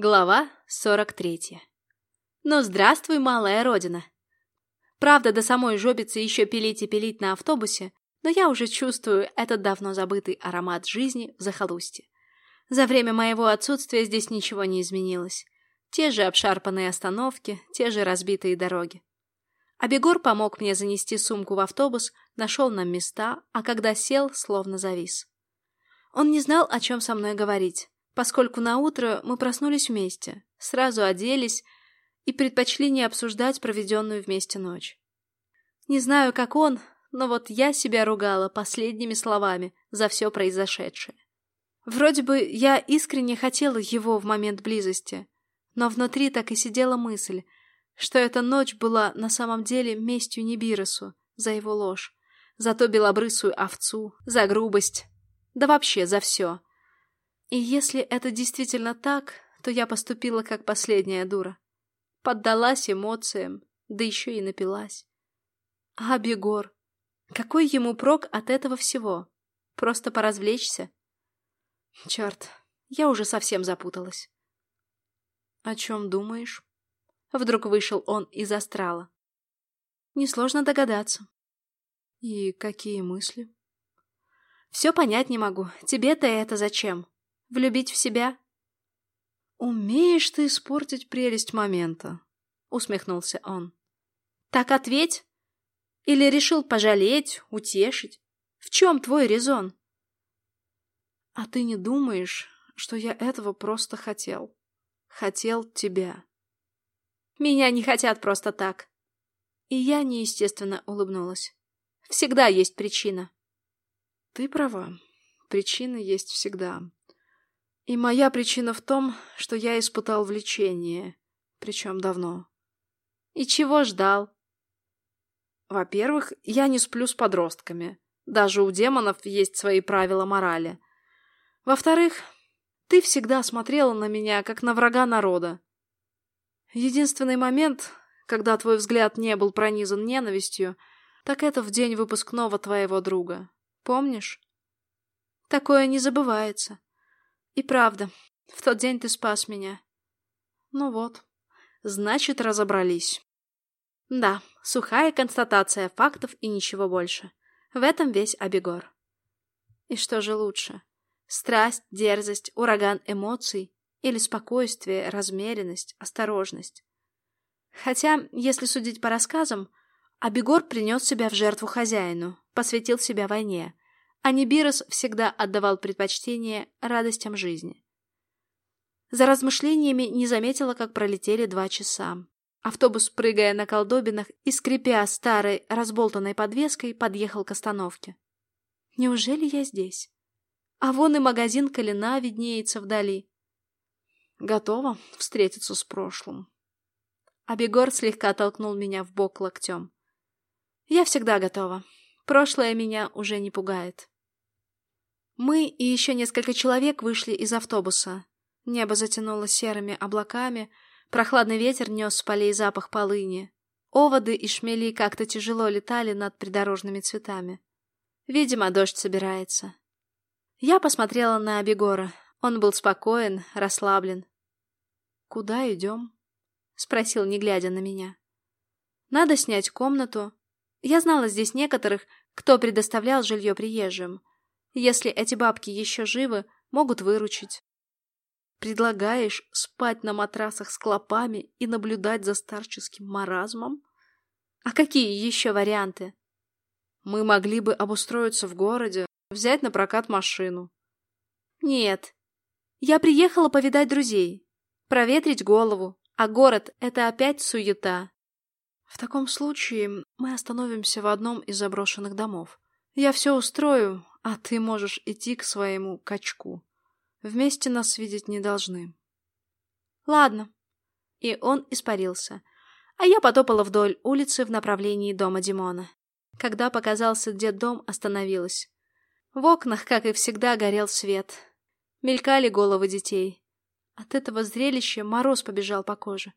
Глава 43 Ну, здравствуй, малая родина! Правда, до самой жобицы еще пилить и пилить на автобусе, но я уже чувствую этот давно забытый аромат жизни в захолустье. За время моего отсутствия здесь ничего не изменилось. Те же обшарпанные остановки, те же разбитые дороги. Абегор помог мне занести сумку в автобус, нашел нам места, а когда сел, словно завис. Он не знал, о чем со мной говорить поскольку на утро мы проснулись вместе, сразу оделись и предпочли не обсуждать проведенную вместе ночь. Не знаю, как он, но вот я себя ругала последними словами за все произошедшее. Вроде бы я искренне хотела его в момент близости, но внутри так и сидела мысль, что эта ночь была на самом деле местью Нибиросу за его ложь, за ту белобрысую овцу, за грубость, да вообще за все. И если это действительно так, то я поступила как последняя дура. Поддалась эмоциям, да еще и напилась. А Бегор? Какой ему прок от этого всего? Просто поразвлечься? Черт, я уже совсем запуталась. О чем думаешь? Вдруг вышел он из астрала. Несложно догадаться. И какие мысли? Все понять не могу. Тебе-то это зачем? Влюбить в себя? «Умеешь ты испортить прелесть момента», — усмехнулся он. «Так ответь. Или решил пожалеть, утешить? В чем твой резон?» «А ты не думаешь, что я этого просто хотел? Хотел тебя?» «Меня не хотят просто так». И я неестественно улыбнулась. «Всегда есть причина». «Ты права. Причина есть всегда. И моя причина в том, что я испытал влечение, причем давно. И чего ждал? Во-первых, я не сплю с подростками. Даже у демонов есть свои правила морали. Во-вторых, ты всегда смотрела на меня, как на врага народа. Единственный момент, когда твой взгляд не был пронизан ненавистью, так это в день выпускного твоего друга. Помнишь? Такое не забывается. И правда, в тот день ты спас меня. Ну вот, значит, разобрались. Да, сухая констатация фактов и ничего больше. В этом весь Абегор. И что же лучше? Страсть, дерзость, ураган эмоций или спокойствие, размеренность, осторожность? Хотя, если судить по рассказам, Абегор принес себя в жертву хозяину, посвятил себя войне, а Нибирос всегда отдавал предпочтение радостям жизни. За размышлениями не заметила, как пролетели два часа. Автобус, прыгая на колдобинах и скрипя старой разболтанной подвеской, подъехал к остановке. Неужели я здесь? А вон и магазин Калина виднеется вдали. Готова встретиться с прошлым. Абегор слегка толкнул меня в бок локтем. Я всегда готова. Прошлое меня уже не пугает. Мы и еще несколько человек вышли из автобуса. Небо затянуло серыми облаками, прохладный ветер нес с полей запах полыни. Оводы и шмели как-то тяжело летали над придорожными цветами. Видимо, дождь собирается. Я посмотрела на Абегора. Он был спокоен, расслаблен. «Куда идем?» — спросил, не глядя на меня. «Надо снять комнату. Я знала здесь некоторых, кто предоставлял жилье приезжим. Если эти бабки еще живы, могут выручить. Предлагаешь спать на матрасах с клопами и наблюдать за старческим маразмом? А какие еще варианты? Мы могли бы обустроиться в городе, взять на прокат машину. Нет. Я приехала повидать друзей, проветрить голову, а город — это опять суета. В таком случае мы остановимся в одном из заброшенных домов. Я все устрою, а ты можешь идти к своему качку. Вместе нас видеть не должны. Ладно. И он испарился. А я потопала вдоль улицы в направлении дома Димона. Когда показался дом, остановилась. В окнах, как и всегда, горел свет. Мелькали головы детей. От этого зрелища мороз побежал по коже.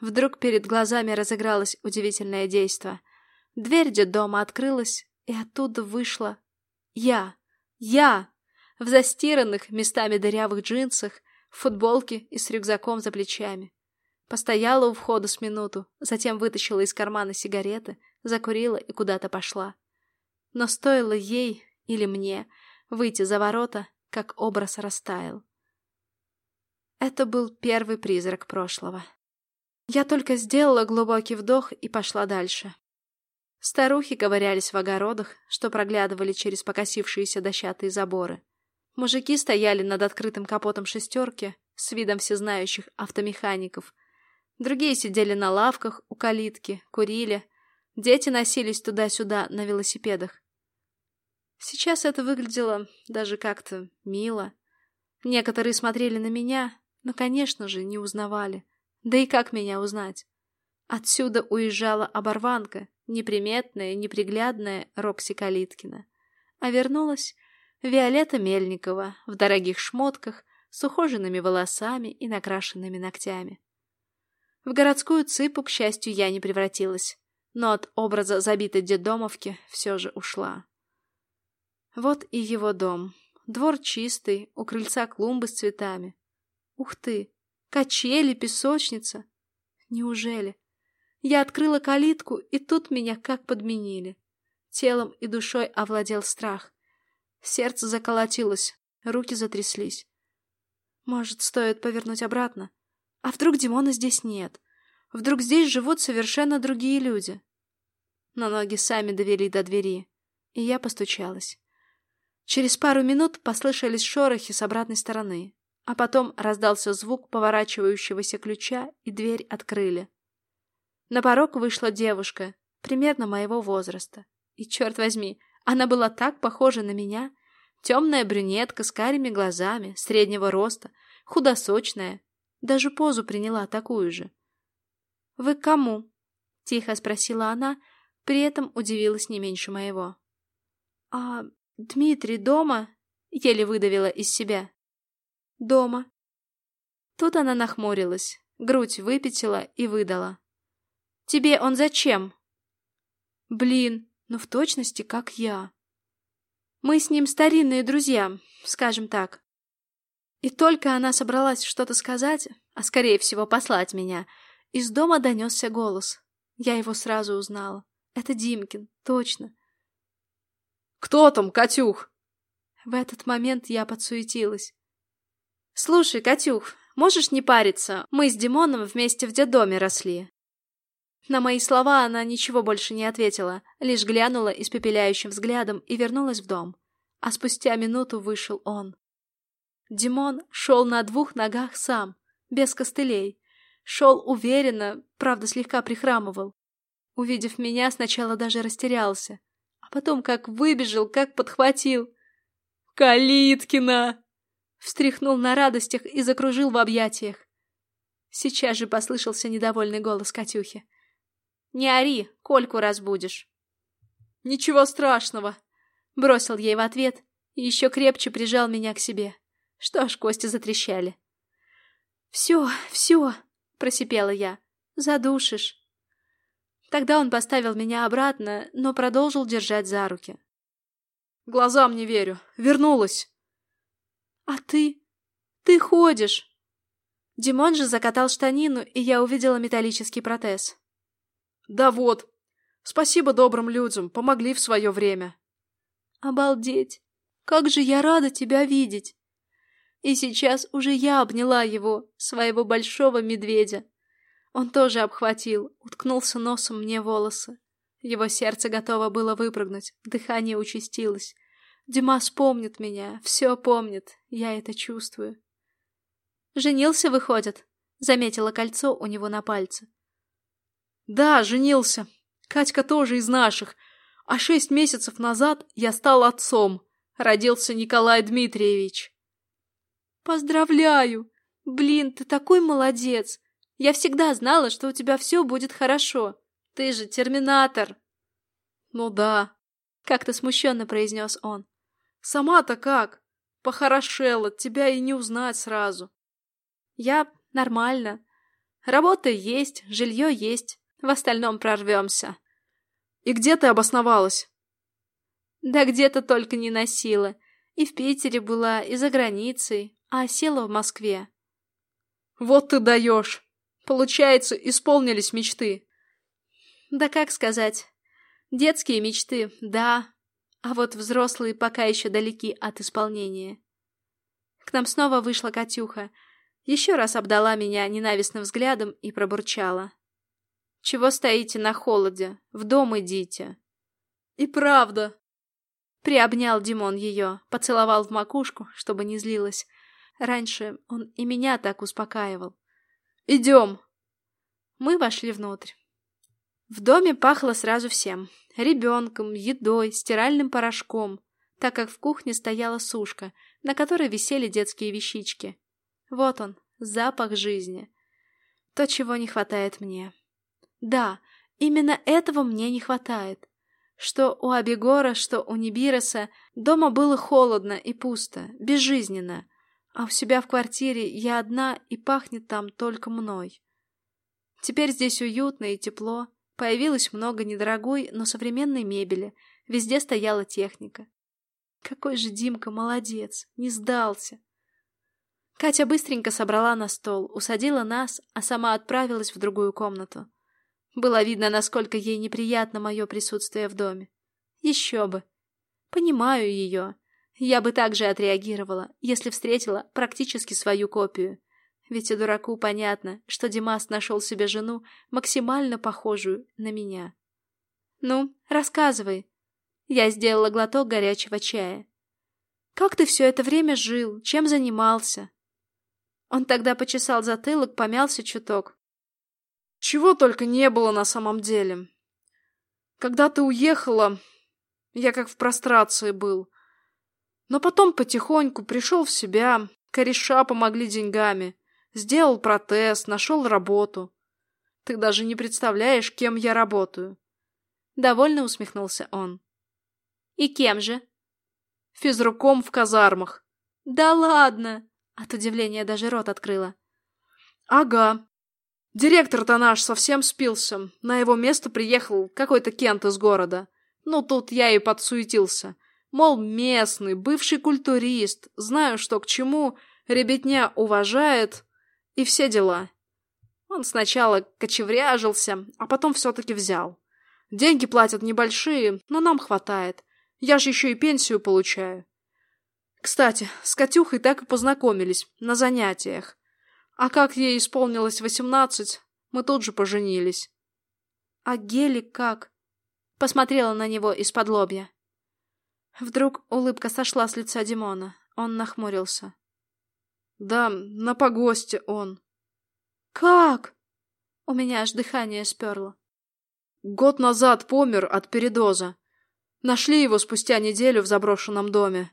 Вдруг перед глазами разыгралось удивительное действо. Дверь детдома открылась, и оттуда вышла я. Я! В застиранных, местами дырявых джинсах, в футболке и с рюкзаком за плечами. Постояла у входа с минуту, затем вытащила из кармана сигареты, закурила и куда-то пошла. Но стоило ей или мне выйти за ворота, как образ растаял. Это был первый призрак прошлого. Я только сделала глубокий вдох и пошла дальше. Старухи ковырялись в огородах, что проглядывали через покосившиеся дощатые заборы. Мужики стояли над открытым капотом шестерки с видом всезнающих автомехаников. Другие сидели на лавках у калитки, курили. Дети носились туда-сюда на велосипедах. Сейчас это выглядело даже как-то мило. Некоторые смотрели на меня, но, конечно же, не узнавали. Да и как меня узнать? Отсюда уезжала оборванка, неприметная, неприглядная Рокси Калиткина. А вернулась Виолетта Мельникова в дорогих шмотках, с ухоженными волосами и накрашенными ногтями. В городскую цыпу, к счастью, я не превратилась, но от образа забитой детдомовки все же ушла. Вот и его дом. Двор чистый, у крыльца клумбы с цветами. Ух ты! Качели, песочница. Неужели? Я открыла калитку, и тут меня как подменили. Телом и душой овладел страх. Сердце заколотилось, руки затряслись. Может, стоит повернуть обратно? А вдруг Димона здесь нет? Вдруг здесь живут совершенно другие люди? Но ноги сами довели до двери, и я постучалась. Через пару минут послышались шорохи с обратной стороны. А потом раздался звук поворачивающегося ключа, и дверь открыли. На порог вышла девушка, примерно моего возраста. И, черт возьми, она была так похожа на меня. Темная брюнетка с карими глазами, среднего роста, худосочная. Даже позу приняла такую же. «Вы к кому?» — тихо спросила она, при этом удивилась не меньше моего. «А Дмитрий дома?» — еле выдавила из себя. Дома. Тут она нахмурилась, грудь выпятила и выдала. Тебе он зачем? Блин, ну в точности как я. Мы с ним старинные друзья, скажем так. И только она собралась что-то сказать, а скорее всего послать меня, из дома донесся голос. Я его сразу узнала. Это Димкин, точно. «Кто там, Катюх?» В этот момент я подсуетилась. «Слушай, Катюх, можешь не париться? Мы с Димоном вместе в детдоме росли». На мои слова она ничего больше не ответила, лишь глянула испепеляющим взглядом и вернулась в дом. А спустя минуту вышел он. Димон шел на двух ногах сам, без костылей. Шел уверенно, правда, слегка прихрамывал. Увидев меня, сначала даже растерялся, а потом как выбежал, как подхватил. «Калиткина!» встряхнул на радостях и закружил в объятиях. Сейчас же послышался недовольный голос Катюхи. «Не ори, Кольку разбудишь». «Ничего страшного», — бросил ей в ответ и еще крепче прижал меня к себе. Что ж, кости затрещали. «Все, все», — просипела я, — «задушишь». Тогда он поставил меня обратно, но продолжил держать за руки. «Глазам не верю. Вернулась!» «А ты? Ты ходишь!» Димон же закатал штанину, и я увидела металлический протез. «Да вот! Спасибо добрым людям, помогли в свое время!» «Обалдеть! Как же я рада тебя видеть!» И сейчас уже я обняла его, своего большого медведя. Он тоже обхватил, уткнулся носом мне волосы. Его сердце готово было выпрыгнуть, дыхание участилось. Димас помнит меня, все помнит, я это чувствую. «Женился, выходит?» — заметила кольцо у него на пальце. «Да, женился. Катька тоже из наших. А шесть месяцев назад я стал отцом. Родился Николай Дмитриевич». «Поздравляю! Блин, ты такой молодец! Я всегда знала, что у тебя все будет хорошо. Ты же терминатор!» «Ну да», — как-то смущенно произнес он. Сама-то как? Похорошела, тебя и не узнать сразу. Я нормально. Работа есть, жилье есть. В остальном прорвемся. И где ты обосновалась? Да где-то только не носила. И в Питере была, и за границей, а села в Москве. Вот ты даешь! Получается, исполнились мечты!» «Да как сказать? Детские мечты, да, а вот взрослые пока еще далеки от исполнения». К нам снова вышла Катюха, еще раз обдала меня ненавистным взглядом и пробурчала. «Чего стоите на холоде? В дом идите!» «И правда!» Приобнял Димон ее, поцеловал в макушку, чтобы не злилась. Раньше он и меня так успокаивал. «Идем!» Мы вошли внутрь. В доме пахло сразу всем. Ребенком, едой, стиральным порошком, так как в кухне стояла сушка, на которой висели детские вещички. Вот он, запах жизни. То, чего не хватает мне. Да, именно этого мне не хватает. Что у Абегора, что у Нибироса дома было холодно и пусто, безжизненно, а у себя в квартире я одна и пахнет там только мной. Теперь здесь уютно и тепло, появилось много недорогой, но современной мебели, везде стояла техника. Какой же Димка молодец, не сдался. Катя быстренько собрала на стол, усадила нас, а сама отправилась в другую комнату. Было видно, насколько ей неприятно мое присутствие в доме. Еще бы. Понимаю ее. Я бы также отреагировала, если встретила практически свою копию. Ведь и дураку понятно, что Димас нашел себе жену, максимально похожую на меня. «Ну, рассказывай». Я сделала глоток горячего чая. «Как ты все это время жил? Чем занимался?» Он тогда почесал затылок, помялся чуток. Чего только не было на самом деле. Когда ты уехала, я как в прострации был. Но потом потихоньку пришел в себя, кореша помогли деньгами. Сделал протез, нашел работу. Ты даже не представляешь, кем я работаю. Довольно усмехнулся он. И кем же? Физруком в казармах. Да ладно! От удивления даже рот открыла. Ага, Директор-то наш совсем спился. На его место приехал какой-то Кент из города. Ну, тут я и подсуетился. Мол, местный, бывший культурист, знаю, что к чему, ребятня уважает и все дела. Он сначала кочевряжился, а потом все-таки взял. Деньги платят небольшие, но нам хватает. Я же еще и пенсию получаю. Кстати, с Катюхой так и познакомились на занятиях. А как ей исполнилось восемнадцать, мы тут же поженились. А Гелик как? Посмотрела на него из-под лобья. Вдруг улыбка сошла с лица Димона. Он нахмурился. Да, на погосте он. Как? У меня аж дыхание сперло. Год назад помер от передоза. Нашли его спустя неделю в заброшенном доме.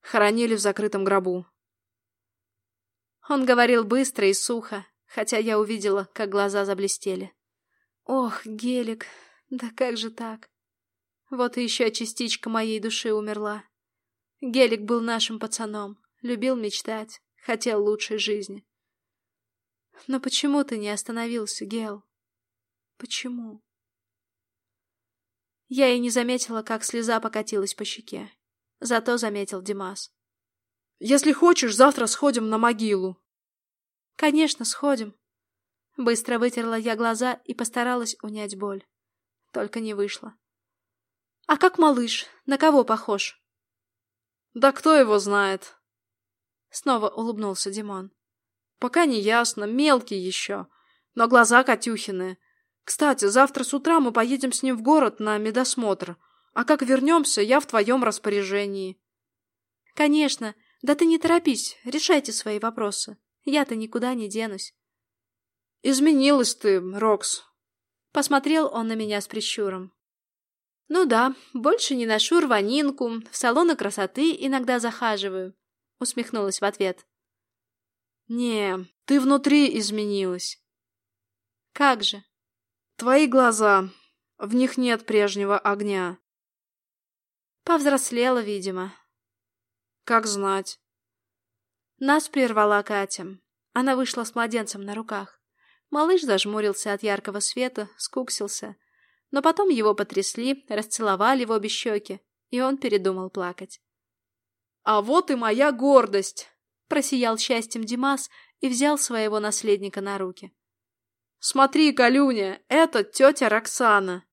Хоронили в закрытом гробу. Он говорил быстро и сухо, хотя я увидела, как глаза заблестели. Ох, Гелик, да как же так? Вот и еще частичка моей души умерла. Гелик был нашим пацаном, любил мечтать, хотел лучшей жизни. Но почему ты не остановился, Гел? Почему? Я и не заметила, как слеза покатилась по щеке. Зато заметил Димас. Если хочешь, завтра сходим на могилу. Конечно, сходим. Быстро вытерла я глаза и постаралась унять боль. Только не вышло. А как малыш? На кого похож? Да кто его знает? Снова улыбнулся Димон. Пока не ясно, мелкий еще. Но глаза Катюхины. Кстати, завтра с утра мы поедем с ним в город на медосмотр. А как вернемся, я в твоем распоряжении. Конечно, да ты не торопись, решайте свои вопросы. Я-то никуда не денусь. Изменилась ты, Рокс. Посмотрел он на меня с прищуром. Ну да, больше не ношу рванинку, в салоны красоты иногда захаживаю. Усмехнулась в ответ. Не, ты внутри изменилась. Как же? Твои глаза, в них нет прежнего огня. Повзрослела, видимо. Как знать. Нас прервала Катя. Она вышла с младенцем на руках. Малыш зажмурился от яркого света, скуксился. Но потом его потрясли, расцеловали в обе щеки, и он передумал плакать. «А вот и моя гордость!» Просиял счастьем Димас и взял своего наследника на руки. «Смотри, Калюня, это тетя Роксана!»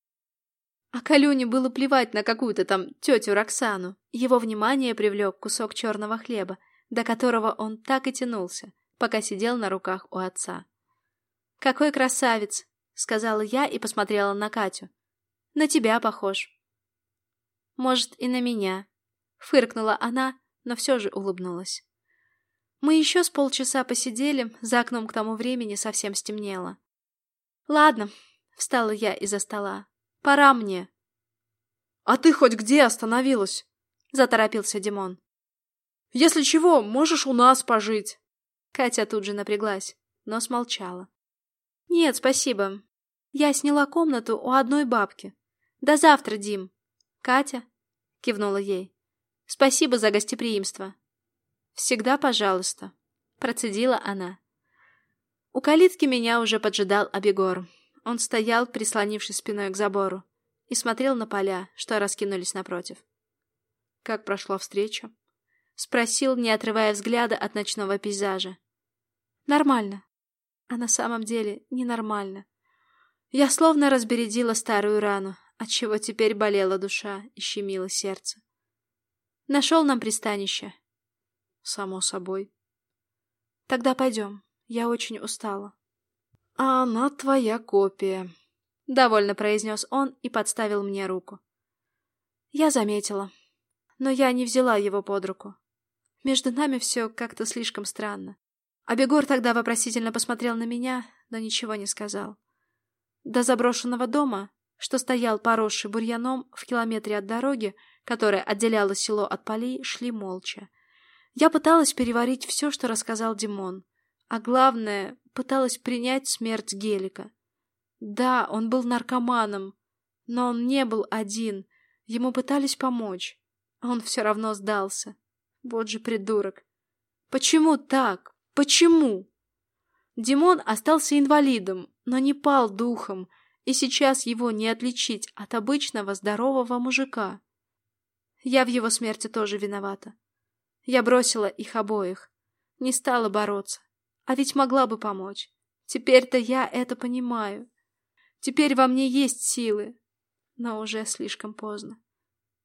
А Калюне было плевать на какую-то там тетю Роксану. Его внимание привлек кусок черного хлеба, до которого он так и тянулся, пока сидел на руках у отца. «Какой красавец!» — сказала я и посмотрела на Катю. «На тебя похож». «Может, и на меня», — фыркнула она, но все же улыбнулась. Мы еще с полчаса посидели, за окном к тому времени совсем стемнело. «Ладно», — встала я из-за стола, — «пора мне». «А ты хоть где остановилась?» — заторопился Димон. «Если чего, можешь у нас пожить». Катя тут же напряглась, но смолчала. «Нет, спасибо. Я сняла комнату у одной бабки. До завтра, Дим». «Катя?» — кивнула ей. «Спасибо за гостеприимство». «Всегда пожалуйста», — процедила она. У калитки меня уже поджидал Абегор. Он стоял, прислонившись спиной к забору, и смотрел на поля, что раскинулись напротив. «Как прошла встреча?» — спросил, не отрывая взгляда от ночного пейзажа. «Нормально», а на самом деле ненормально. Я словно разбередила старую рану, отчего теперь болела душа и щемило сердце. Нашел нам пристанище. Само собой. Тогда пойдем. Я очень устала. А она твоя копия. Довольно произнес он и подставил мне руку. Я заметила. Но я не взяла его под руку. Между нами все как-то слишком странно. Абегор тогда вопросительно посмотрел на меня, но ничего не сказал. До заброшенного дома, что стоял поросший бурьяном в километре от дороги, которая отделяла село от полей, шли молча. Я пыталась переварить все, что рассказал Димон, а главное, пыталась принять смерть Гелика. Да, он был наркоманом, но он не был один, ему пытались помочь, он все равно сдался. Вот же придурок. Почему так? Почему? Димон остался инвалидом, но не пал духом, и сейчас его не отличить от обычного здорового мужика. Я в его смерти тоже виновата. Я бросила их обоих, не стала бороться, а ведь могла бы помочь. Теперь-то я это понимаю. Теперь во мне есть силы, но уже слишком поздно.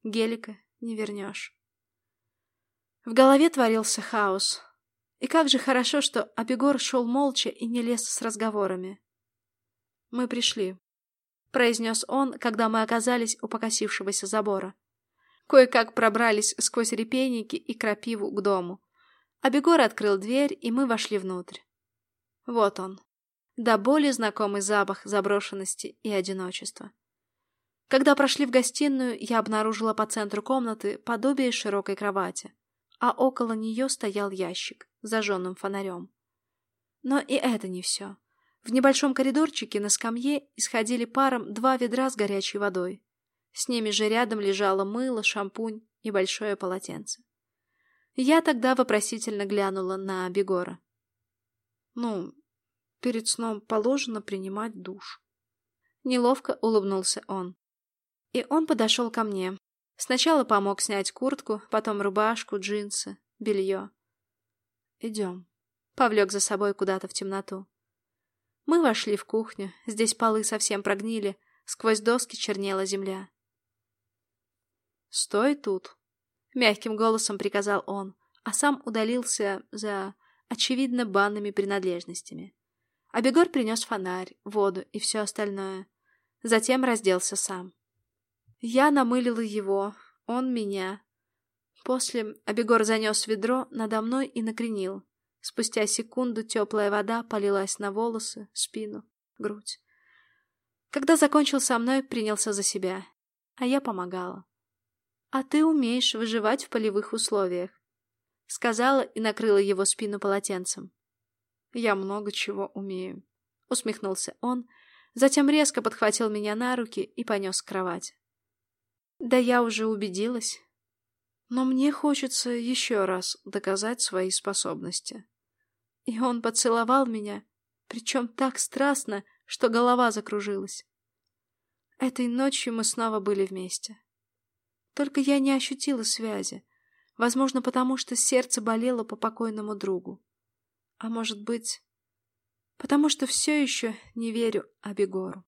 Гелика не вернешь. В голове творился хаос. И как же хорошо, что Абегор шел молча и не лез с разговорами. «Мы пришли», — произнес он, когда мы оказались у покосившегося забора. Кое-как пробрались сквозь репейники и крапиву к дому. Абегор открыл дверь, и мы вошли внутрь. Вот он. До боли знакомый запах заброшенности и одиночества. Когда прошли в гостиную, я обнаружила по центру комнаты подобие широкой кровати а около нее стоял ящик с зажженным фонарем. Но и это не все. В небольшом коридорчике на скамье исходили паром два ведра с горячей водой. С ними же рядом лежало мыло, шампунь и большое полотенце. Я тогда вопросительно глянула на Бегора. «Ну, перед сном положено принимать душ». Неловко улыбнулся он. И он подошел ко мне, Сначала помог снять куртку, потом рубашку, джинсы, белье. «Идем». Повлек за собой куда-то в темноту. Мы вошли в кухню. Здесь полы совсем прогнили. Сквозь доски чернела земля. «Стой тут!» — мягким голосом приказал он, а сам удалился за, очевидно, банными принадлежностями. Абегор принес фонарь, воду и все остальное. Затем разделся сам. Я намылила его, он меня. После Абегор занес ведро надо мной и накренил. Спустя секунду теплая вода полилась на волосы, спину, грудь. Когда закончил со мной, принялся за себя, а я помогала. «А ты умеешь выживать в полевых условиях», — сказала и накрыла его спину полотенцем. «Я много чего умею», — усмехнулся он, затем резко подхватил меня на руки и понес к кровати. Да я уже убедилась. Но мне хочется еще раз доказать свои способности. И он поцеловал меня, причем так страстно, что голова закружилась. Этой ночью мы снова были вместе. Только я не ощутила связи, возможно, потому что сердце болело по покойному другу. А может быть, потому что все еще не верю Абегору.